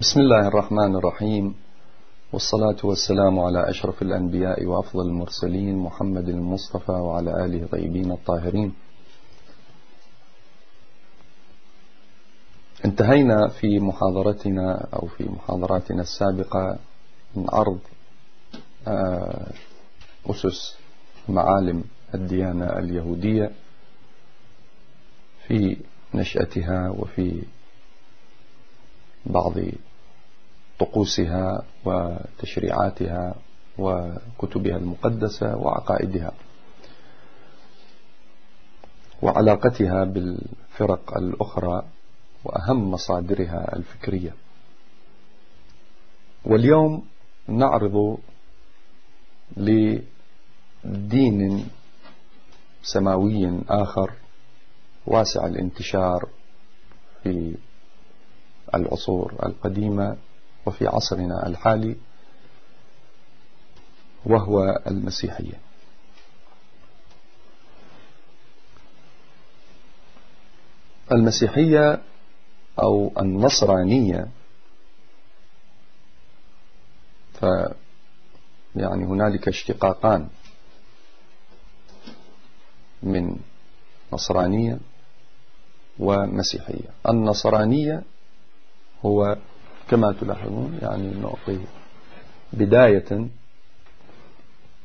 بسم الله الرحمن الرحيم والصلاة والسلام على أشرف الأنبياء وأفضل المرسلين محمد المصطفى وعلى آله طيبين الطاهرين. انتهينا في محاضرتنا أو في محاضراتنا السابقة من عرض آه، أسس معالم الديانة اليهودية في نشأتها وفي بعض طقوسها وتشريعاتها وكتبها المقدسة وعقائدها وعلاقتها بالفرق الأخرى وأهم مصادرها الفكرية. واليوم نعرض لدين سماوي آخر واسع الانتشار في العصور القديمة وفي عصرنا الحالي وهو المسيحية. المسيحية أو النصرانية ف يعني هنالك اشتقاقان من نصرانية ومسيحية. النصرانية هو كما تلاحظون يعني نعطي بداية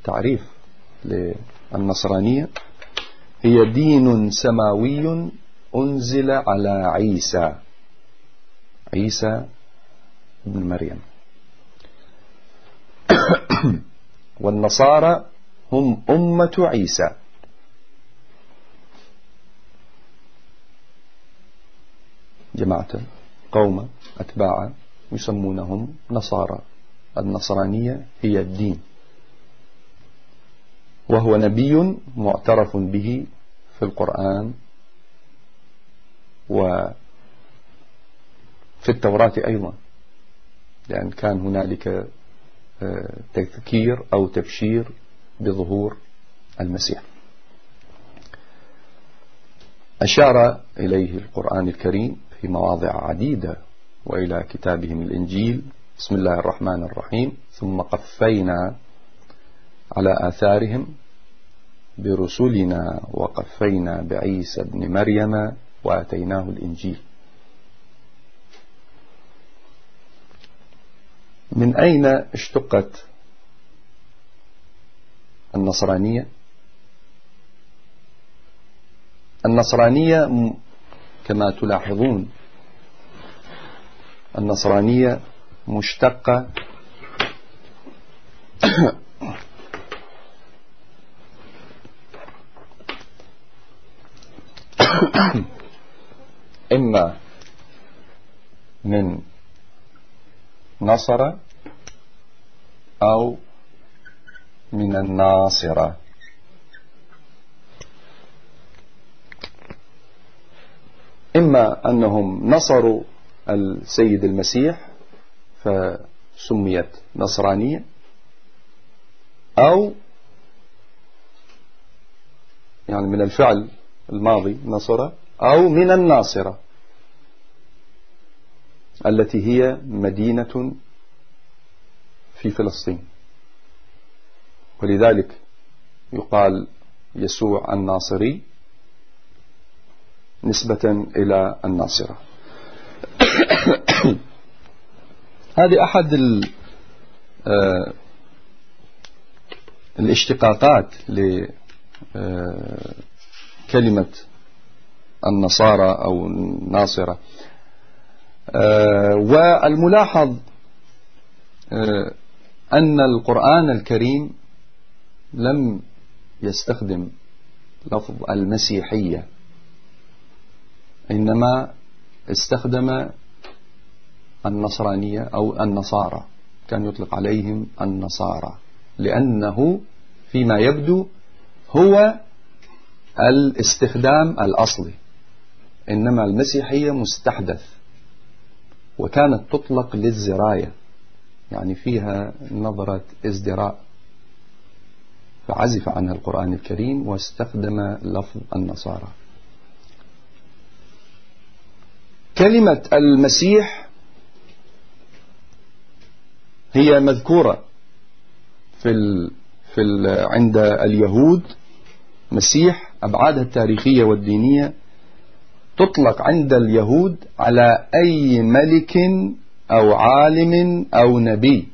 تعريف للنصرانية. هي دين سماوي أنزل على عيسى. عيسى ابن مريم. والنصارى هم أمة عيسى. جماعة قوم أتباع يسمونهم نصارى. النصرانية هي الدين. وهو نبي معترف به في القرآن وفي التوراة أيضا. لأن كان هنالك آه، تذكير أو تبشير بظهور المسيح. أشار إليه القرآن الكريم في مواضع عديدة وإلى كتابهم الإنجيل. بسم الله الرحمن الرحيم. ثم قفينا على آثارهم برسلنا وقفينا بعيسى ابن مريم وآتيناه الإنجيل. من أين اشتقت النصرانية؟ النصرانية كما تلاحظون النصرانية مشتقة إما من نصر أو من الناصرة. إما أنهم نصروا السيد المسيح فسميت نصرانية أو يعني من الفعل الماضي نصر أو من الناصرة التي هي مدينة في فلسطين. ولذلك يقال يسوع الناصري نسبة إلى الناصرة. هذه أحد آه، الاشتقاقات لكلمة آه، النصارى أو الناصرة. آه، والملاحظ أن القرآن الكريم لم يستخدم لفظ المسيحية إنما استخدم النصرانية أو النصارى. كان يطلق عليهم النصارى. لأنه فيما يبدو هو الاستخدام الأصلي. إنما المسيحية مستحدث. وكانت تطلق للزراية. يعني فيها نظرة ازدراء. فعزف عنها القرآن الكريم واستخدم لفظ النصارى. كلمة المسيح هي مذكورة في ال في ال عند اليهود. مسيح أبعادها التاريخية والدينية تطلق عند اليهود على أي ملك أو عالم أو نبي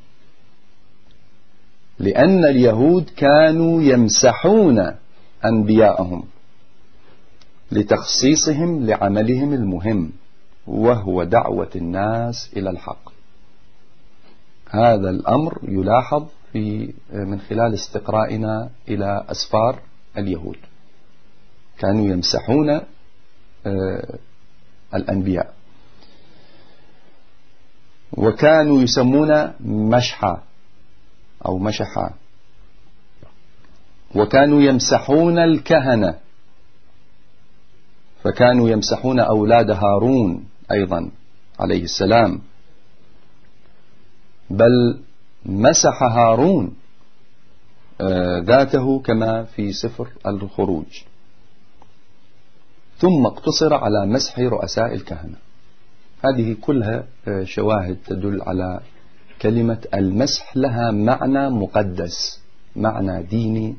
لأن اليهود كانوا يمسحون أنبياءهم لتخصيصهم لعملهم المهم وهو دعوة الناس إلى الحق. هذا الأمر يلاحظ في من خلال استقرائنا إلى أسفار اليهود. كانوا يمسحون آه، الأنبياء. وكانوا يسمون مشحى أو مشحى. وكانوا يمسحون الكهنة. فكانوا يمسحون أولاد هارون أيضا عليه السلام. بل مسح هارون آه، ذاته كما في سفر الخروج. ثم اقتصر على مسح رؤساء الكهنة. هذه كلها آه، شواهد تدل على كلمة المسح لها معنى مقدس معنى ديني.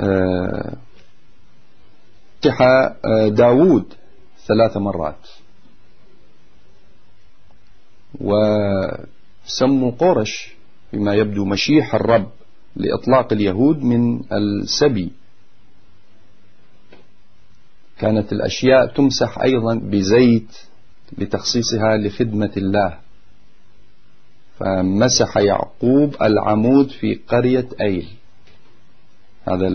آه، داود ثلاث مرات. وسموا قرش فيما يبدو مشيح الرب لإطلاق اليهود من السبي. كانت الأشياء تمسح أيضا بزيت لتخصيصها لخدمة الله. فمسح يعقوب العمود في قرية أيل. هذا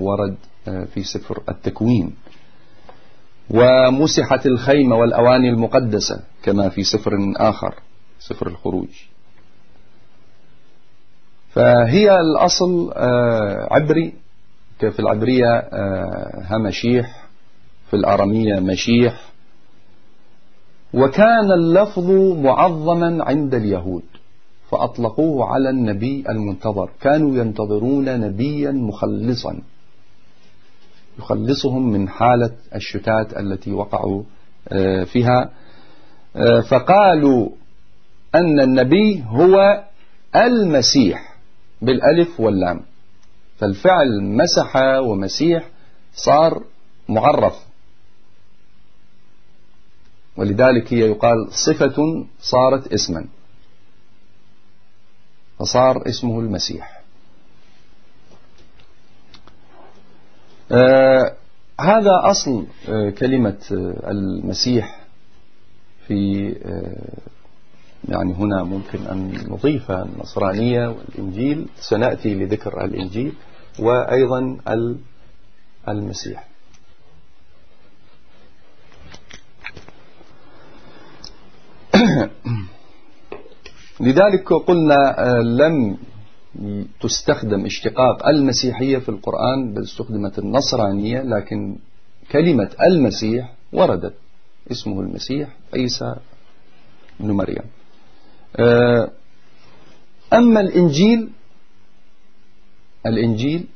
ورد آه، في سفر التكوين. ومسحت الخيمة والأواني المقدسة كما في سفر آخر. سفر الخروج. فهي الأصل آه، عبري. في العبرية؟ آه، همشيح في الأرامية مشيح. وكان اللفظ معظما عند اليهود فأطلقوه على النبي المنتظر. كانوا ينتظرون نبيا مخلصا. يخلصهم من حالة الشتات التي وقعوا آه، فيها. آه، فقالوا أن النبي هو المسيح بالألف واللام. فالفعل مسح ومسيح صار معرف. ولذلك هي يقال صفة صارت اسما. فصار اسمه المسيح. آه هذا أصل آه كلمة آه المسيح في يعني هنا ممكن أن نضيف النصرانية والإنجيل. سنأتي لذكر الإنجيل وأيضا المسيح. لذلك قلنا آه، لم تستخدم اشتقاق المسيحية في القرآن بل استخدمت النصرانية لكن كلمة المسيح وردت اسمه المسيح عيسى بن مريم. أما الإنجيل الإنجيل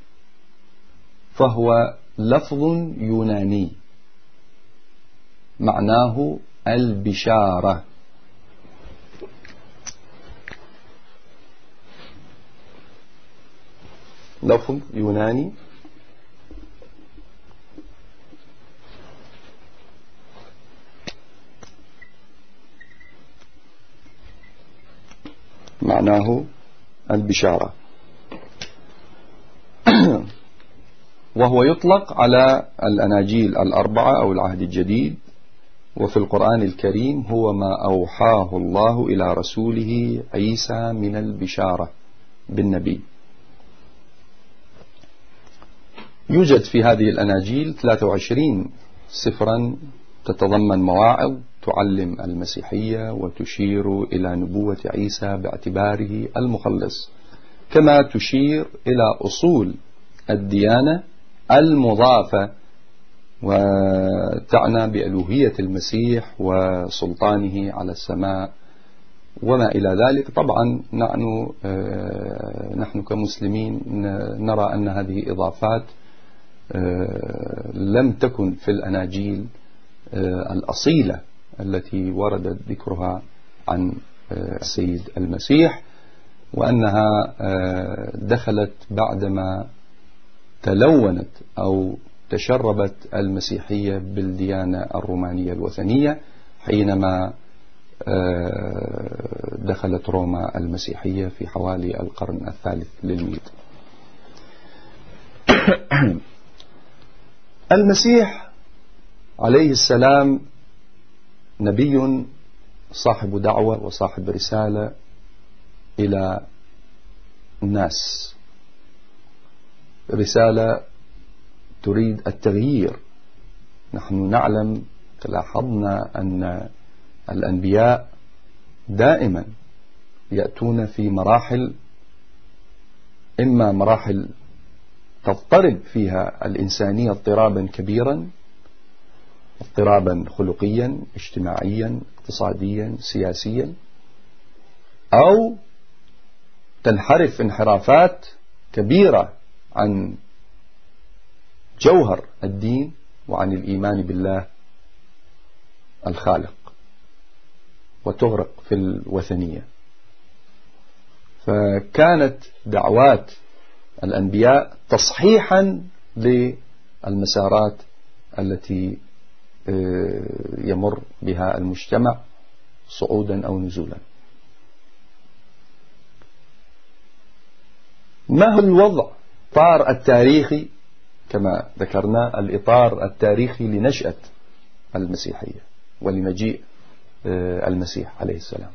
فهو لفظ يوناني معناه البشارة. لفظ يوناني معناه البشارة. وهو يطلق على الأناجيل الأربعة أو العهد الجديد وفي القرآن الكريم هو ما أوحاه الله إلى رسوله عيسى من البشارة بالنبي. يوجد في هذه الأناجيل 23 سفرا تتضمن مواعظ تعلم المسيحية وتشير إلى نبوة عيسى باعتباره المخلص كما تشير إلى أصول الديانة المضافة وتعنى بألوهية المسيح وسلطانه على السماء وما إلى ذلك. طبعا نحن آه، نحن كمسلمين نرى أن هذه إضافات آه، لم تكن في الأناجيل آه، الأصيلة التي وردت ذكرها عن السيد المسيح وأنها دخلت بعدما تلونت أو تشربت المسيحية بالديانة الرومانية الوثنية حينما آه، دخلت روما المسيحية في حوالي القرن الثالث للميلاد. المسيح عليه السلام نبي صاحب دعوة وصاحب رسالة إلى الناس. رسالة تريد التغيير. نحن نعلم لاحظنا أن الأنبياء دائما يأتون في مراحل إما مراحل تضطرب فيها الإنسانية اضطرابا كبيرا اضطرابا خلقيا اجتماعيا اقتصاديا سياسيا. أو تنحرف انحرافات كبيرة عن جوهر الدين وعن الإيمان بالله الخالق وتغرق في الوثنية. فكانت دعوات الأنبياء تصحيحا للمسارات التي يمر بها المجتمع صعودا أو نزولا. ما هو الوضع؟ الإطار التاريخي كما ذكرنا الإطار التاريخي لنشأة المسيحية ولمجيء آه، المسيح عليه السلام.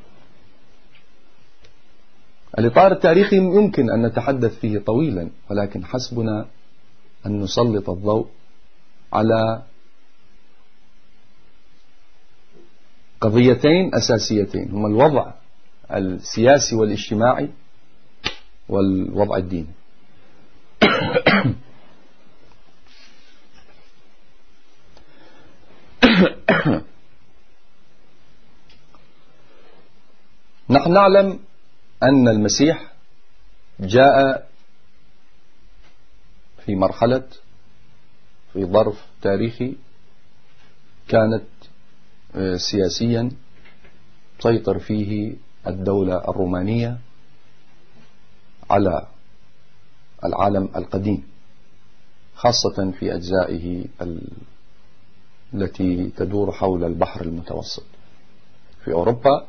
الإطار التاريخي يمكن أن نتحدث فيه طويلا ولكن حسبنا أن نسلط الضوء على قضيتين أساسيتين هما الوضع السياسي والاجتماعي والوضع الديني. نحن نعلم أن المسيح جاء في مرحلة في ظرف تاريخي كانت سياسيا تسيطر فيه الدولة الرومانية على العالم القديم خاصة في أجزائه التي تدور حول البحر المتوسط. في أوروبا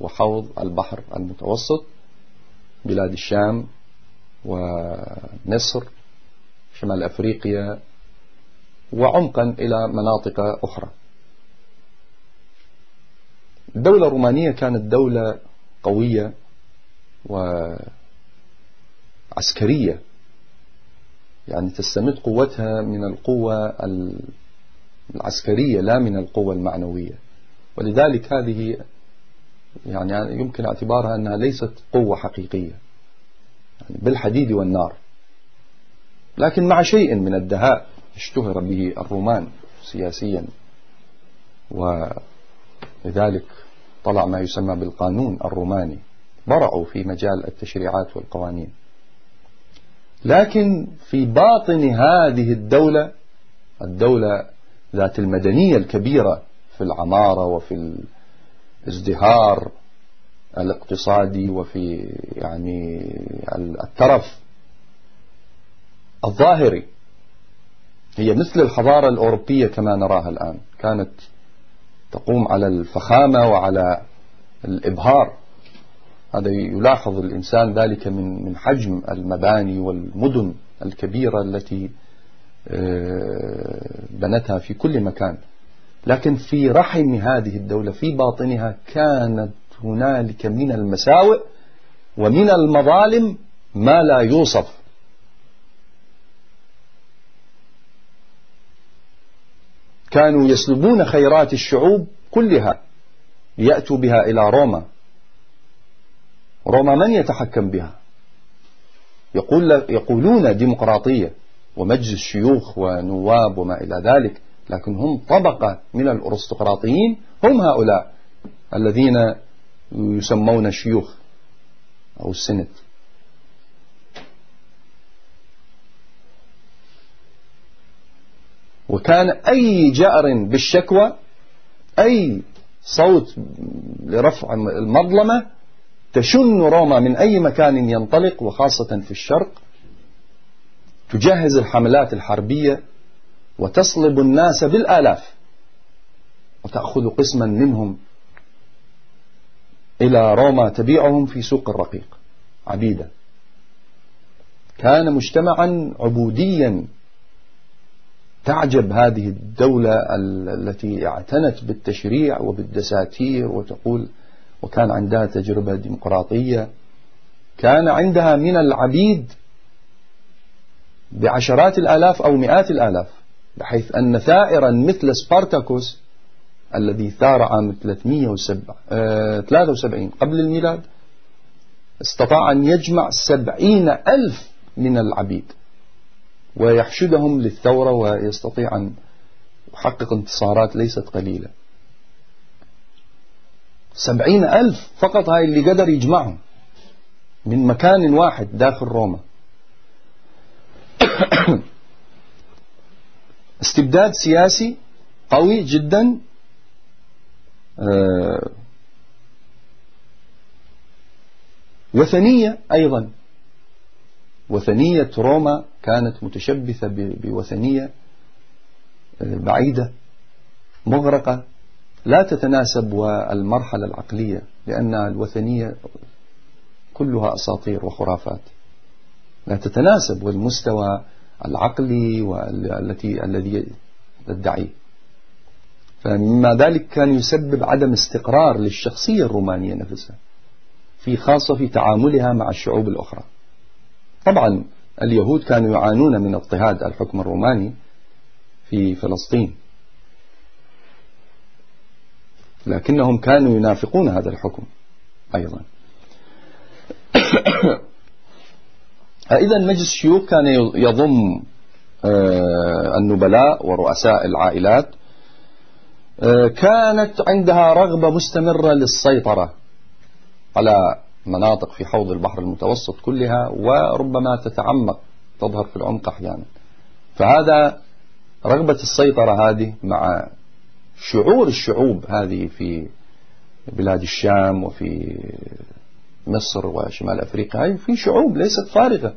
وحوض البحر المتوسط بلاد الشام ومصر شمال أفريقيا وعمقا إلى مناطق أخرى. الدولة الرومانية كانت دولة قوية وعسكرية. يعني تستمد قوتها من القوة العسكرية لا من القوة المعنوية. ولذلك هذه يعني يمكن اعتبارها أنها ليست قوة حقيقية يعني بالحديد والنار. لكن مع شيء من الدهاء اشتهر به الرومان سياسيا ولذلك طلع ما يسمى بالقانون الروماني. برعوا في مجال التشريعات والقوانين. لكن في باطن هذه الدولة الدولة ذات المدنية الكبيرة في العمارة وفي الازدهار الاقتصادي وفي يعني الترف الظاهري هي مثل الحضارة الأوروبية كما نراها الآن. كانت تقوم على الفخامة وعلى الإبهار. هذا يلاحظ الإنسان ذلك من من حجم المباني والمدن الكبيرة التي آه، بنتها في كل مكان. لكن في رحم هذه الدولة في باطنها كانت هنالك من المساوئ ومن المظالم ما لا يوصف. كانوا يسلبون خيرات الشعوب كلها ليأتوا بها إلى روما. روما من يتحكم بها؟ يقول يقولون ديمقراطية ومجلس شيوخ ونواب وما إلى ذلك لكن هم طبقة من الأرستقراطيين هم هؤلاء الذين يسمون شيوخ أو السنت. وكان أي جأر بالشكوى أي صوت لرفع المظلمة تشن روما من أي مكان ينطلق وخاصة في الشرق تجهز الحملات الحربية وتصلب الناس بالآلاف وتأخذ قسما منهم إلى روما تبيعهم في سوق الرقيق. عبيدا كان مجتمعا عبوديا تعجب هذه الدولة التي اعتنت بالتشريع وبالدساتير وتقول وكان عندها تجربة ديمقراطية. كان عندها من العبيد بعشرات الآلاف أو مئات الآلاف بحيث أن ثائرا مثل سبارتاكوس الذي ثار عام 373 آه، قبل الميلاد استطاع أن يجمع سبعين ألف من العبيد. ويحشدهم للثورة ويستطيع أن يحقق انتصارات ليست قليلة. سبعين ألف فقط هاي اللي قدر يجمعهم من مكان واحد داخل روما. استبداد سياسي قوي جدا آه، وثنية أيضا. وثنية روما كانت متشبثة بوثنية آه، بعيدة مغرقة لا تتناسب والمرحلة العقلية لأن الوثنية كلها أساطير وخرافات. لا تتناسب والمستوى العقلي والتي الذي تدعيه فمما ذلك كان يسبب عدم استقرار للشخصية الرومانية نفسها في خاصة في تعاملها مع الشعوب الأخرى. طبعا اليهود كانوا يعانون من اضطهاد الحكم الروماني في فلسطين. لكنهم كانوا ينافقون هذا الحكم أيضا. إذا مجلس الشيوخ كان يضم آه، النبلاء ورؤساء العائلات آه، كانت عندها رغبة مستمرة للسيطرة على مناطق في حوض البحر المتوسط كلها وربما تتعمق تظهر في العمق أحيانا. فهذا رغبة السيطرة هذه مع شعور الشعوب هذه في بلاد الشام وفي مصر وشمال أفريقيا. هذه في شعوب ليست فارغة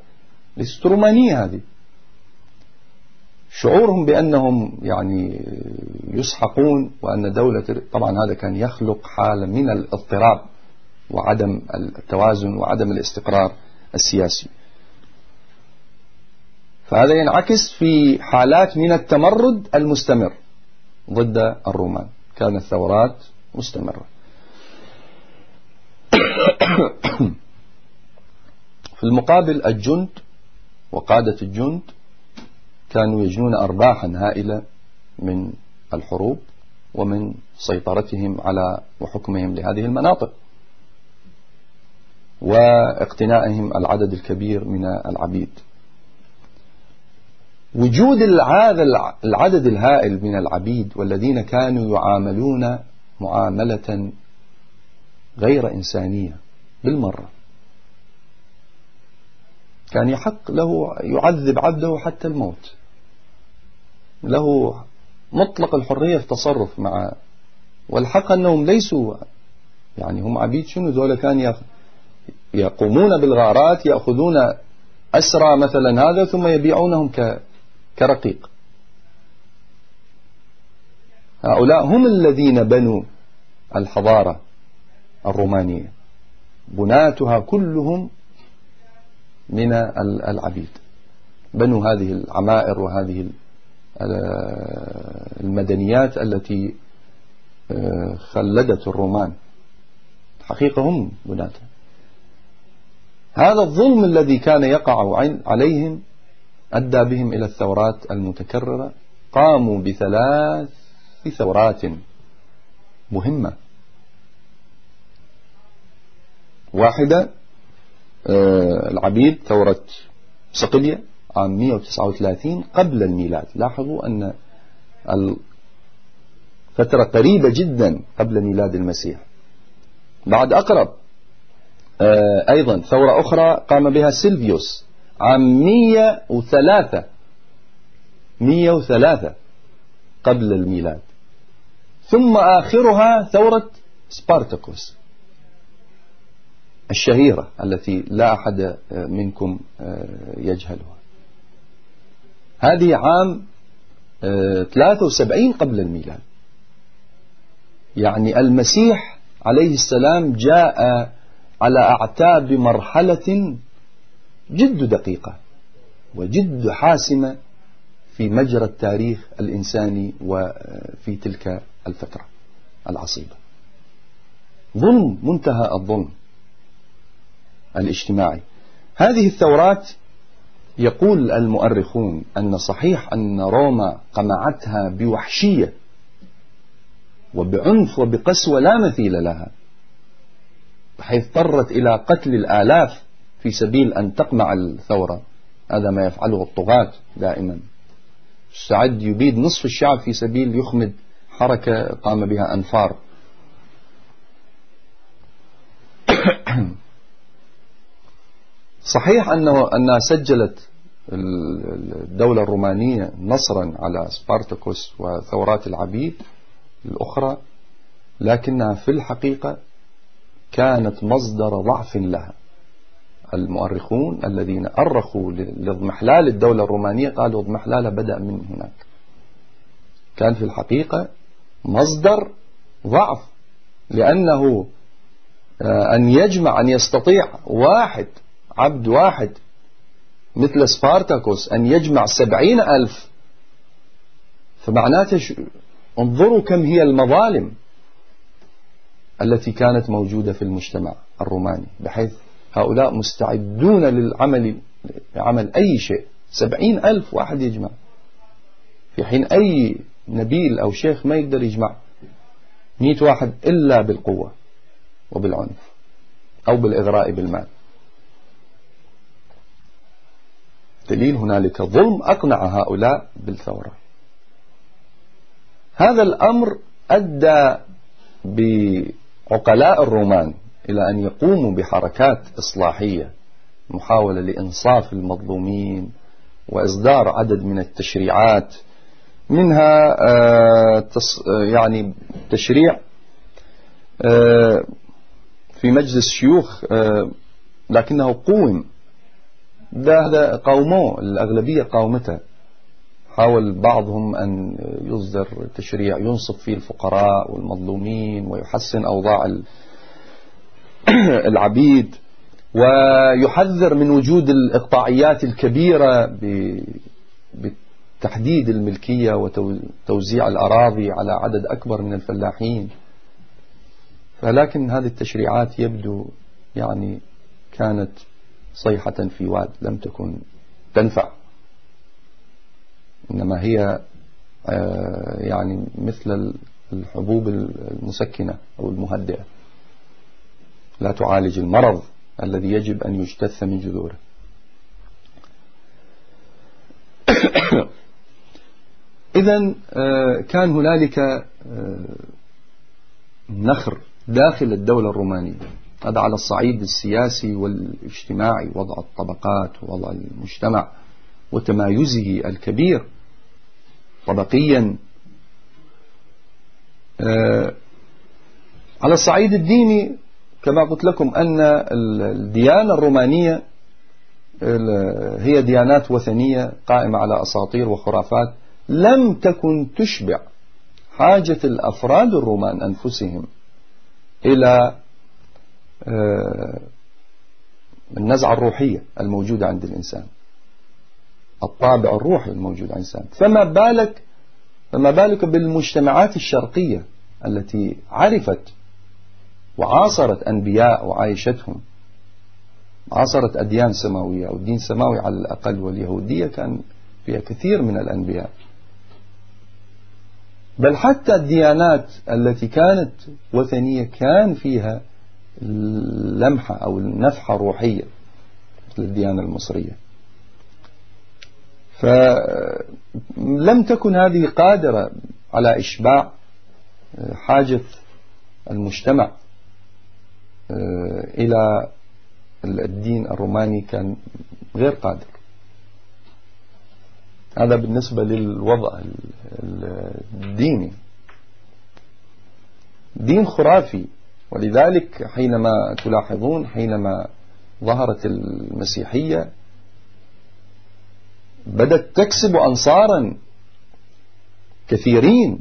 ليست رومانية هذه. شعورهم بأنهم يعني يسحقون وأن دولة طبعا هذا كان يخلق حالة من الاضطراب. وعدم التوازن وعدم الاستقرار السياسي. فهذا ينعكس في حالات من التمرد المستمر ضد الرومان. كانت ثورات مستمرة. في المقابل الجند وقادة الجند كانوا يجنون أرباحا هائلة من الحروب ومن سيطرتهم على وحكمهم لهذه المناطق. واقتنائهم العدد الكبير من العبيد. وجود هذا العدد الهائل من العبيد والذين كانوا يعاملون معاملة غير إنسانية بالمرة. كان يحق له يعذب عبده حتى الموت. له مطلق الحرية في التصرف مع والحق أنهم ليسوا يعني هم عبيد شنو؟ ذولا كان يقومون بالغارات يأخذون أسرى مثلا هذا ثم يبيعونهم كرقيق. هؤلاء هم الذين بنوا الحضارة الرومانية. بناتها كلهم من العبيد. بنوا هذه العمائر وهذه المدنيات التي آه، خلدت الرومان. حقيقة هم بناتها هذا الظلم الذي كان يقع عليهم أدى بهم إلى الثورات المتكررة. قاموا بثلاث ثورات مهمة. واحدة آه، العبيد ثورة صقلية عام 139 قبل الميلاد. لاحظوا أن الفترة قريبة جدا قبل ميلاد المسيح. بعد أقرب أيضا ثورة أخرى قام بها سيلفيوس عام 103 103 قبل الميلاد. ثم آخرها ثورة سبارتاكوس الشهيرة التي لا أحد منكم يجهلها. هذه عام 73 قبل الميلاد. يعني المسيح عليه السلام جاء على أعتاب مرحلة جد دقيقة وجد حاسمة في مجرى التاريخ الإنساني وفي تلك الفترة العصيبة. ظلم منتهى الظلم الاجتماعي. هذه الثورات يقول المؤرخون أن صحيح أن روما قمعتها بوحشية وبعنف وبقسوة لا مثيل لها. بحيث اضطرت إلى قتل الآلاف في سبيل أن تقمع الثورة. هذا ما يفعله الطغاة دائما. سعد يبيد نصف الشعب في سبيل يخمد حركة قام بها أنفار. صحيح أنه أنها سجلت الدولة الرومانية نصرا على سبارتاكوس وثورات العبيد الأخرى لكنها في الحقيقة كانت مصدر ضعف لها. المؤرخون الذين أرخوا لاضمحلال الدولة الرومانية قالوا اضمحلالها بدأ من هناك. كان في الحقيقة مصدر ضعف لأنه آه، أن يجمع أن يستطيع واحد عبد واحد مثل سبارتاكوس أن يجمع سبعين ألف. فمعناته انظروا كم هي المظالم. التي كانت موجودة في المجتمع الروماني بحيث هؤلاء مستعدون للعمل عمل أي شيء. سبعين ألف واحد يجمع. في حين أي نبيل أو شيخ ما يقدر يجمع مئة واحد إلا بالقوة وبالعنف أو بالإغراء بالمال. دليل هنالك ظلم أقنع هؤلاء بالثورة. هذا الأمر أدى بعقلاء الرومان إلى أن يقوموا بحركات إصلاحية محاولة لإنصاف المظلومين وإصدار عدد من التشريعات منها آه، يعني تشريع آه، في مجلس شيوخ آه، لكنه قوم. ده قاوموه الأغلبية قاومته حاول بعضهم أن يصدر تشريع ينصف فيه الفقراء والمظلومين ويحسن أوضاع العبيد ويحذر من وجود الإقطاعيات الكبيرة بتحديد الملكية وتوزيع الأراضي على عدد أكبر من الفلاحين. فلكن هذه التشريعات يبدو يعني كانت صيحة في واد لم تكن تنفع. إنما هي آه، يعني مثل الحبوب المسكنة أو المهدئة. لا تعالج المرض الذي يجب أن يجتث من جذوره. إذا آه، كان هنالك آه، نخر داخل الدولة الرومانية. هذا على الصعيد السياسي والاجتماعي وضع الطبقات ووضع المجتمع وتمايزه الكبير. طبقيا آه، على الصعيد الديني كما قلت لكم أن الديانة الرومانية هي ديانات وثنية قائمة على أساطير وخرافات لم تكن تشبع حاجة الأفراد الرومان أنفسهم إلى آه، النزعة الروحية الموجودة عند الإنسان. الطابع الروحي الموجود عند الإنسان. فما بالك فما بالك بالمجتمعات الشرقية التي عرفت وعاصرت أنبياء وعايشتهم. عاصرت أديان سماوية أو الدين السماوي على الأقل واليهودية كان فيها كثير من الأنبياء. بل حتى الديانات التي كانت وثنية كان فيها لمحة أو نفحة روحية مثل الديانة المصرية. فلم تكن هذه قادرة على إشباع حاجة المجتمع إلى الدين الروماني كان غير قادر. هذا بالنسبة للوضع الديني. دين خرافي ولذلك حينما تلاحظون حينما ظهرت المسيحية بدأت تكسب أنصارا كثيرين.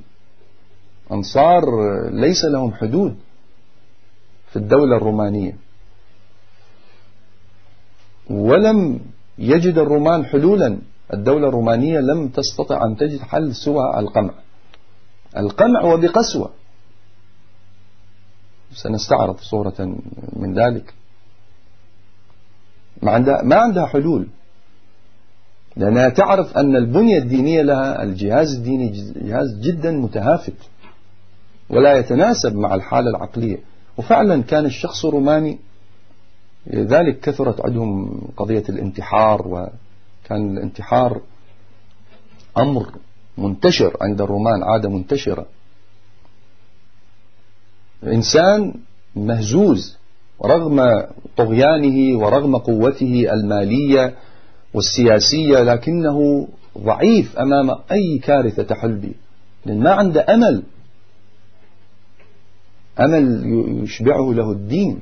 أنصار ليس لهم حدود في الدولة الرومانية. ولم يجد الرومان حلولا. الدولة الرومانية لم تستطع أن تجد حل سوى القمع. القمع وبقسوة. سنستعرض صورة من ذلك. ما عندها, ما عندها حلول. لأنها تعرف أن البنية الدينية لها الجهاز الديني جهاز جدا متهافت ولا يتناسب مع الحالة العقلية. وفعلا كان الشخص الروماني لذلك كثرت عندهم قضية الانتحار وكان الانتحار أمر منتشر عند الرومان عادة منتشرة. إنسان مهزوز رغم طغيانه ورغم قوته المالية والسياسية لكنه ضعيف أمام أي كارثة تحل به. لأن ما عنده أمل. أمل يشبعه له الدين.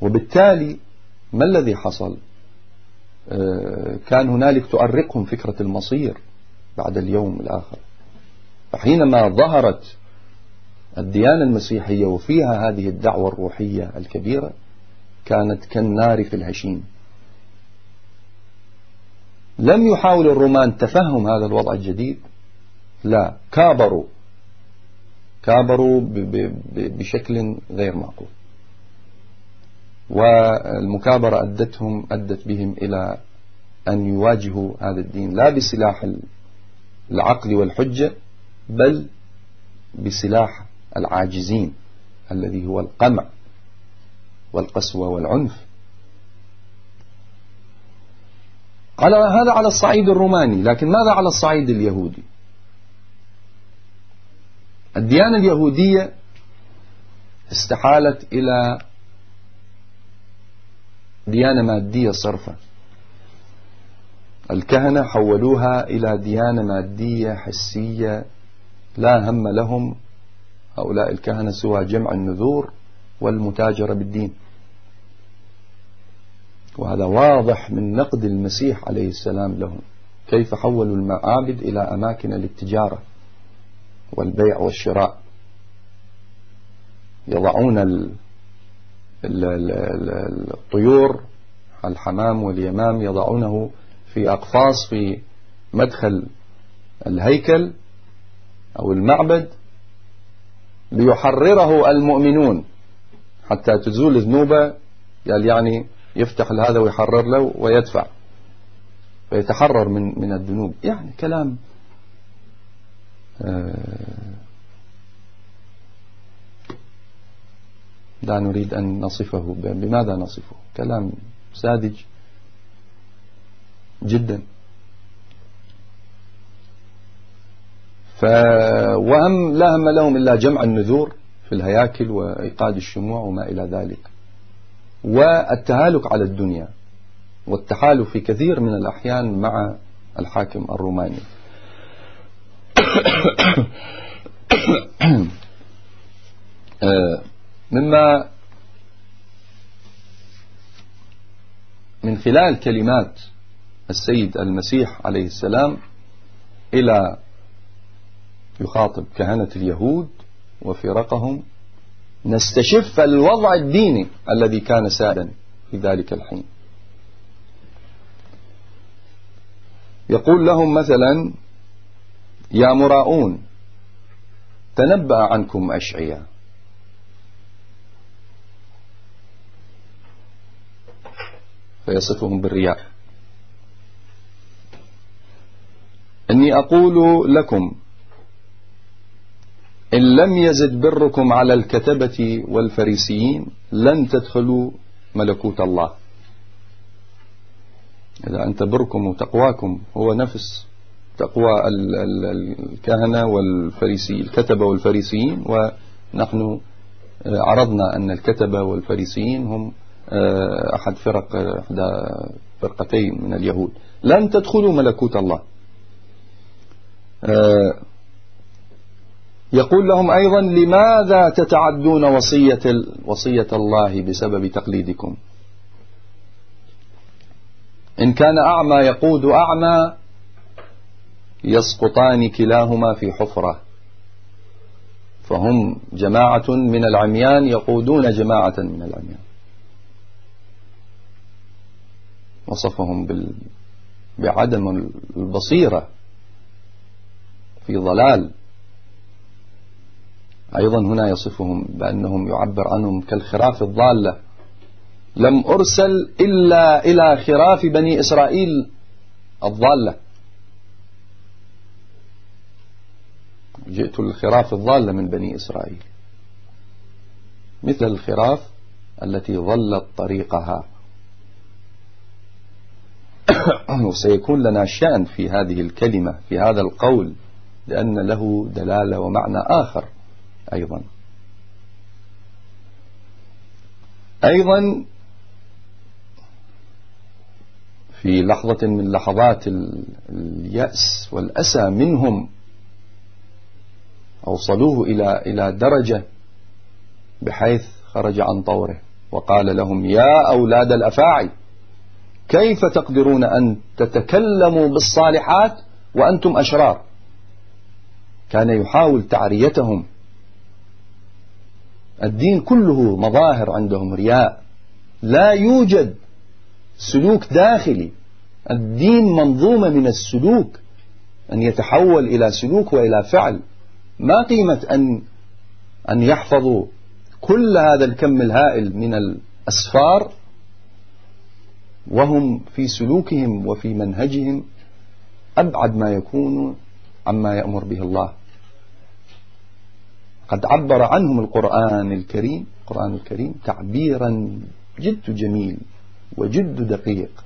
وبالتالي ما الذي حصل؟ آه، كان هنالك تؤرقهم فكرة المصير بعد اليوم الآخر. فحينما ظهرت الديانة المسيحية وفيها هذه الدعوة الروحية الكبيرة كانت كالنار في الهشيم لم يحاول الرومان تفهم هذا الوضع الجديد. لا كابروا. كابروا بشكل غير معقول. والمكابرة أدتهم أدت بهم إلى أن يواجهوا هذا الدين لا بسلاح العقل والحجة بل بسلاح العاجزين الذي هو القمع. والقسوة والعنف. على هذا على الصعيد الروماني لكن ماذا على الصعيد اليهودي؟ الديانة اليهودية استحالت إلى ديانة مادية صرفة الكهنة حولوها إلى ديانة مادية حسية لا هم لهم. هؤلاء الكهنة سوى جمع النذور والمتاجرة بالدين. وهذا واضح من نقد المسيح عليه السلام لهم. كيف حولوا المعابد إلى أماكن للتجارة والبيع والشراء؟ يضعون الطيور الحمام واليمام يضعونه في أقفاص في مدخل الهيكل أو المعبد ليحرره المؤمنون حتى تزول ذنوبه قال يعني يفتح هذا ويحرر له ويدفع. فيتحرر من من الذنوب. يعني كلام آه، لا نريد أن نصفه. بماذا نصفه؟ كلام ساذج جدا. ف وهم لا هم لهم إلا جمع النذور في الهياكل وإيقاد الشموع وما إلى ذلك. والتهالك على الدنيا والتحالف في كثير من الأحيان مع الحاكم الروماني. مما من خلال كلمات السيد المسيح عليه السلام إلى يخاطب كهنة اليهود وفرقهم نستشف الوضع الديني الذي كان سائدا في ذلك الحين. يقول لهم مثلا يا مراؤون تنبأ عنكم أشعياء. فيصفهم بالرياء. إني أقول لكم إن لم يزد بركم على الكتبة والفريسيين لن تدخلوا ملكوت الله. إذا أنت بركم وتقواكم هو نفس تقوى الكهنة والفريسي الكتبة والفريسيين ونحن عرضنا أن الكتبة والفريسيين هم آه، أحد فرق إحدى فرقتين من اليهود. لن تدخلوا ملكوت الله. آه، يقول لهم أيضا لماذا تتعدون وصية, وصية الله بسبب تقليدكم؟ إن كان أعمى يقود أعمى يسقطان كلاهما في حفرة. فهم جماعة من العميان يقودون جماعة من العميان. وصفهم بال... بعدم البصيرة. في ضلال. أيضا هنا يصفهم بأنهم يعبر عنهم كالخراف الضالة. لم أرسل إلا إلى خراف بني إسرائيل الضالة. جئت للخراف الضالة من بني إسرائيل. مثل الخراف التي ظلت طريقها. وسيكون لنا شأن في هذه الكلمة في هذا القول لأن له دلالة ومعنى آخر. أيضا. أيضا في لحظة من لحظات اليأس والأسى منهم أوصلوه إلى إلى درجة بحيث خرج عن طوره وقال لهم يا أولاد الأفاعي كيف تقدرون أن تتكلموا بالصالحات وأنتم أشرار؟ كان يحاول تعريتهم الدين كله مظاهر عندهم رياء. لا يوجد سلوك داخلي. الدين منظومة من السلوك أن يتحول إلى سلوك وإلى فعل. ما قيمة أن أن يحفظوا كل هذا الكم الهائل من الأسفار وهم في سلوكهم وفي منهجهم. أبعد ما يكون عما يأمر به الله. قد عبر عنهم القرآن الكريم القرآن الكريم تعبيرا جد جميل وجد دقيق.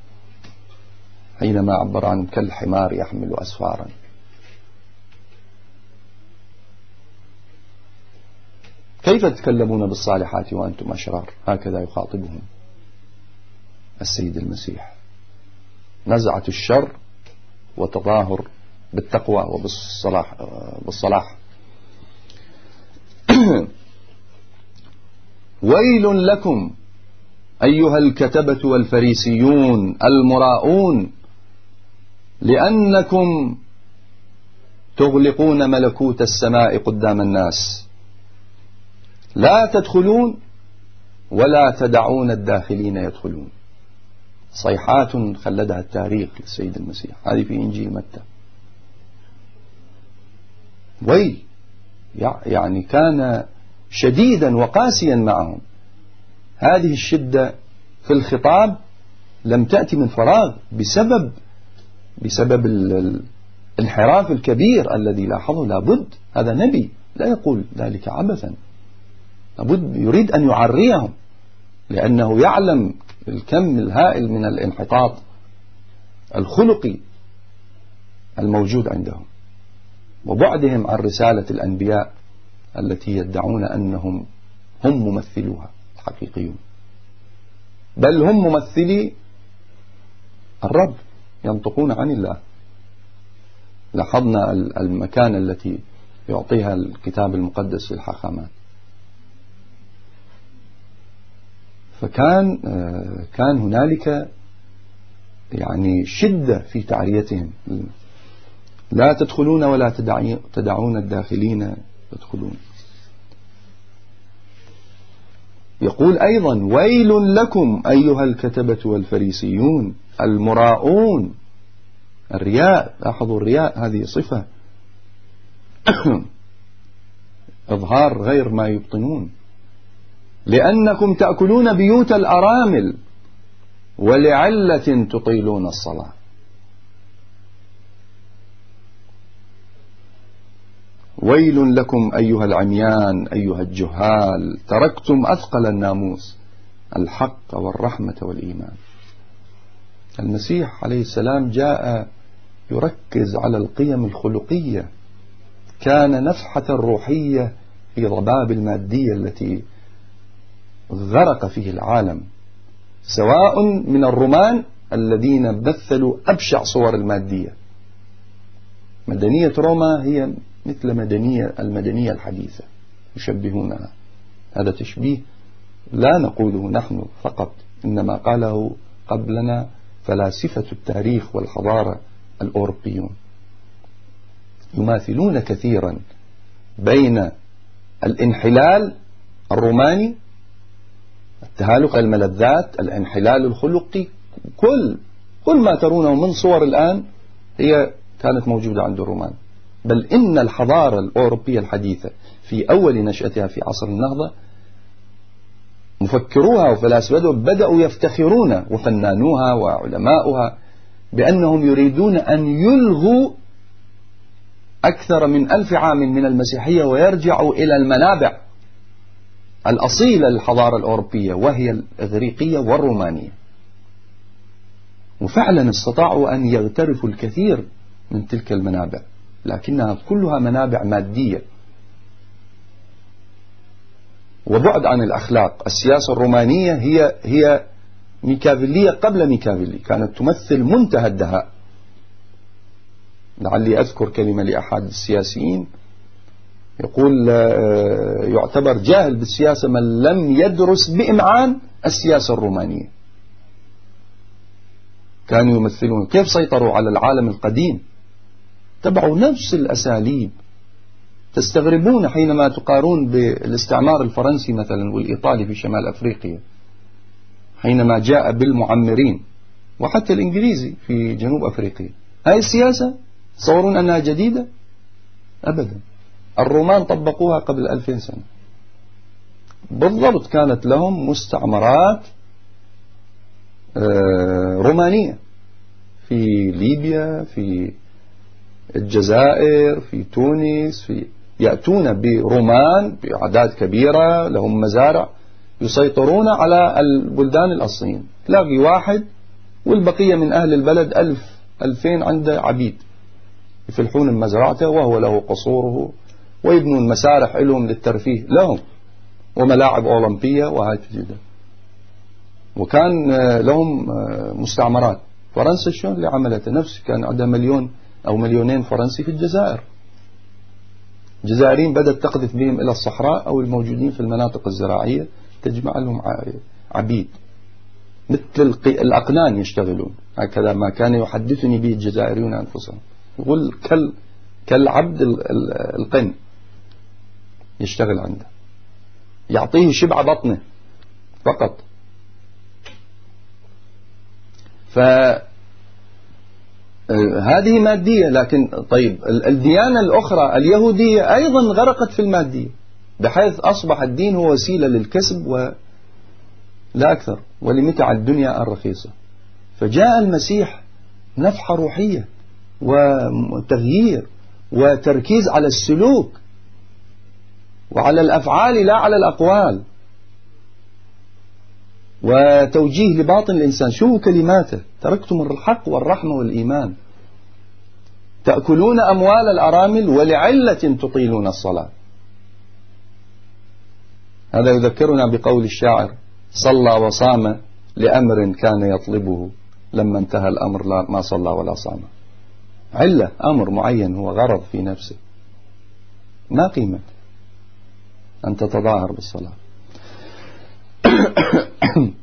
حينما عبر عنهم كالحمار يحمل أسفارا. كيف تتكلمون بالصالحات وأنتم أشرار؟ هكذا يخاطبهم السيد المسيح. نزعة الشر وتظاهر بالتقوى وبالصلاح بالصلاح. ويل لكم أيها الكتبة والفريسيون المراؤون لأنكم تغلقون ملكوت السماء قدام الناس. لا تدخلون ولا تدعون الداخلين يدخلون. صيحات خلدها التاريخ للسيد المسيح. هذه في إنجيل متى؟ ويل. يعني كان شديدا وقاسيا معهم. هذه الشدة في الخطاب لم تأتي من فراغ بسبب بسبب الانحراف الكبير الذي لاحظه. لابد هذا نبي لا يقول ذلك عبثا. لابد يريد أن يعريهم لأنه يعلم الكم الهائل من الانحطاط الخلقي الموجود عندهم. وبعدهم عن رسالة الأنبياء التي يدعون أنهم هم ممثلوها الحقيقيون. بل هم ممثلي الرب ينطقون عن الله. لاحظنا المكان التي يعطيها الكتاب المقدس للحاخامات فكان آه، كان هنالك يعني شدة في تعريتهم لا تدخلون ولا تدعون الداخلين يدخلون يقول أيضا ويل لكم أيها الكتبة والفريسيون المراؤون الرياء لاحظوا الرياء هذه صفة. إظهار غير ما يبطنون. لأنكم تأكلون بيوت الأرامل ولعلة تطيلون الصلاة. ويل لكم أيها العميان أيها الجهال تركتم أثقل الناموس الحق والرحمة والإيمان. المسيح عليه السلام جاء يركز على القيم الخلقية. كان نفحة روحية في ضباب المادية التي غرق فيه العالم سواء من الرومان الذين مثلوا أبشع صور المادية. مدنية روما هي مثل مدنية المدنية الحديثة يشبهونها. هذا تشبيه لا نقوله نحن فقط إنما قاله قبلنا فلاسفة التاريخ والحضارة الأوروبيون. يماثلون كثيرا بين الانحلال الروماني التهالك الملذات الانحلال الخلقي كل كل ما ترونه من صور الآن هي كانت موجودة عند الرومان. بل إن الحضارة الأوروبية الحديثة في أول نشأتها في عصر النهضة مفكروها وفلاسفتها بدأوا يفتخرون وفنانوها وعلماؤها بأنهم يريدون أن يلغوا أكثر من ألف عام من المسيحية ويرجعوا إلى المنابع الأصيلة للحضارة الأوروبية وهي الإغريقية والرومانية. وفعلا استطاعوا أن يغترفوا الكثير من تلك المنابع. لكنها كلها منابع مادية. وبعد عن الأخلاق السياسة الرومانية هي هي ميكافيلية قبل ميكافيلي كانت تمثل منتهى الدهاء. لعلي أذكر كلمة لأحد السياسيين يقول آه، يعتبر جاهل بالسياسة من لم يدرس بإمعان السياسة الرومانية. كانوا يمثلون كيف سيطروا على العالم القديم؟ تبعوا نفس الأساليب. تستغربون حينما تقارون بالاستعمار الفرنسي مثلا والإيطالي في شمال أفريقيا حينما جاء بالمعمرين وحتى الإنجليزي في جنوب أفريقيا. هاي السياسة تصورون أنها جديدة؟ أبدا. الرومان طبقوها قبل ألفين سنة. بالضبط كانت لهم مستعمرات آه، رومانية في ليبيا في الجزائر في تونس في يأتون برومان بأعداد كبيرة لهم مزارع يسيطرون على البلدان الأصليين. تلاقي واحد والبقية من أهل البلد ألف ألفين عنده عبيد. يفلحون مزرعته وهو له قصوره ويبنون مسارح لهم للترفيه لهم وملاعب أولمبية وهاي تجده. وكان لهم مستعمرات. فرنسا شلون اللي عملتها نفس كان عندها مليون أو مليونين فرنسي في الجزائر. الجزائريين بدأت تقذف بهم إلى الصحراء أو الموجودين في المناطق الزراعية تجمع لهم عبيد. مثل الأقنان يشتغلون. هكذا ما كان يحدثني به الجزائريون أنفسهم. يقول كل كالعبد القن يشتغل عنده. يعطيه شبع بطنه فقط. ف هذه مادية لكن طيب الديانة الأخرى اليهودية أيضا غرقت في المادية بحيث أصبح الدين هو وسيلة للكسب ولا أكثر ولمتع الدنيا الرخيصة. فجاء المسيح نفحة روحية وتغيير وتركيز على السلوك وعلى الأفعال لا على الأقوال. وتوجيه لباطن الإنسان. شو كلماته؟ تركتم الحق والرحمة والإيمان. تأكلون أموال الأرامل ولعلة تطيلون الصلاة. هذا يذكرنا بقول الشاعر صلى وصام لأمر كان يطلبه. لما انتهى الأمر ما صلى ولا صام. علة أمر معين هو غرض في نفسه. ما قيمة أن تتظاهر بالصلاة.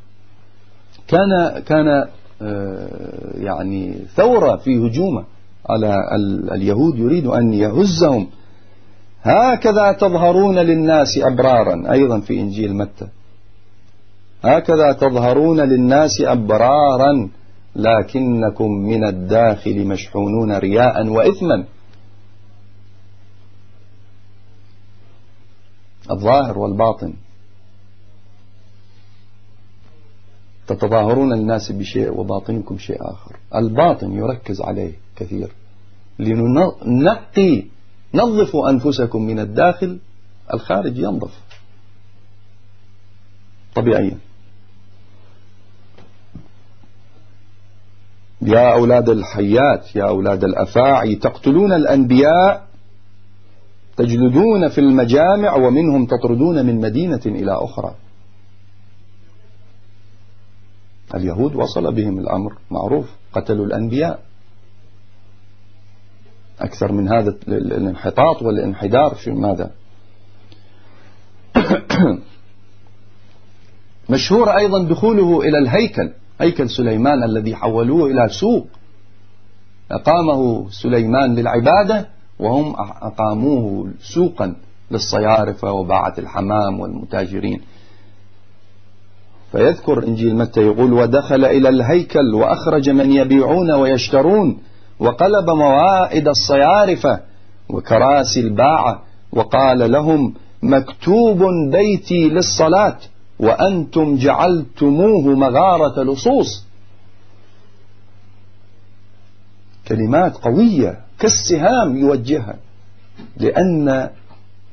كان كان آه، يعني ثورة في هجومه على اليهود يريد أن يهزهم. هكذا تظهرون للناس أبرارا أيضا في إنجيل متى. هكذا تظهرون للناس أبرارا لكنكم من الداخل مشحونون رياء وإثما. الظاهر والباطن. تتظاهرون الناس بشيء وباطنكم شيء آخر. الباطن يركز عليه كثير. لننقي نظفوا أنفسكم من الداخل الخارج ينظف. طبيعيا. يا أولاد الحيات يا أولاد الأفاعي تقتلون الأنبياء تجلدون في المجامع ومنهم تطردون من مدينة إلى أخرى. اليهود وصل بهم الأمر معروف قتلوا الأنبياء. أكثر من هذا الانحطاط والانحدار في ماذا؟ مشهور أيضا دخوله إلى الهيكل هيكل سليمان الذي حولوه إلى سوق. أقامه سليمان للعبادة وهم أقاموه سوقا للصيارفة وباعة الحمام والمتاجرين. فيذكر إنجيل متى يقول ودخل إلى الهيكل وأخرج من يبيعون ويشترون وقلب موائد الصيارفة وكراسي الباعة وقال لهم مكتوب بيتي للصلاة وأنتم جعلتموه مغارة لصوص. كلمات قوية كالسهام يوجهها لأن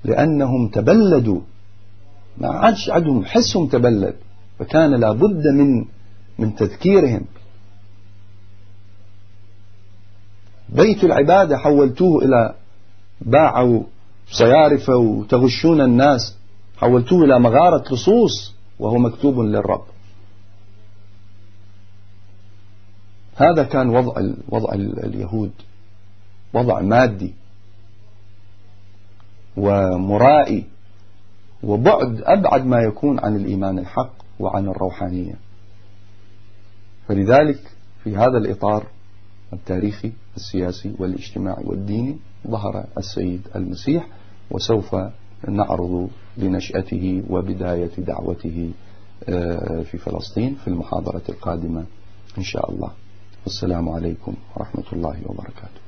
لأنهم تبلدوا. ما عادش عندهم حسهم تبلد. فكان لابد من من تذكيرهم. بيت العبادة حولتوه إلى باعوا صيارفة وتغشون الناس. حولتوه إلى مغارة لصوص وهو مكتوب للرب. هذا كان وضع وضع اليهود. وضع مادي. ومرائي. وبعد أبعد ما يكون عن الإيمان الحق. وعن الروحانية. فلذلك في هذا الإطار التاريخي السياسي والاجتماعي والديني ظهر السيد المسيح وسوف نعرض لنشأته وبداية دعوته آه، في فلسطين في المحاضرة القادمة إن شاء الله. والسلام عليكم ورحمة الله وبركاته.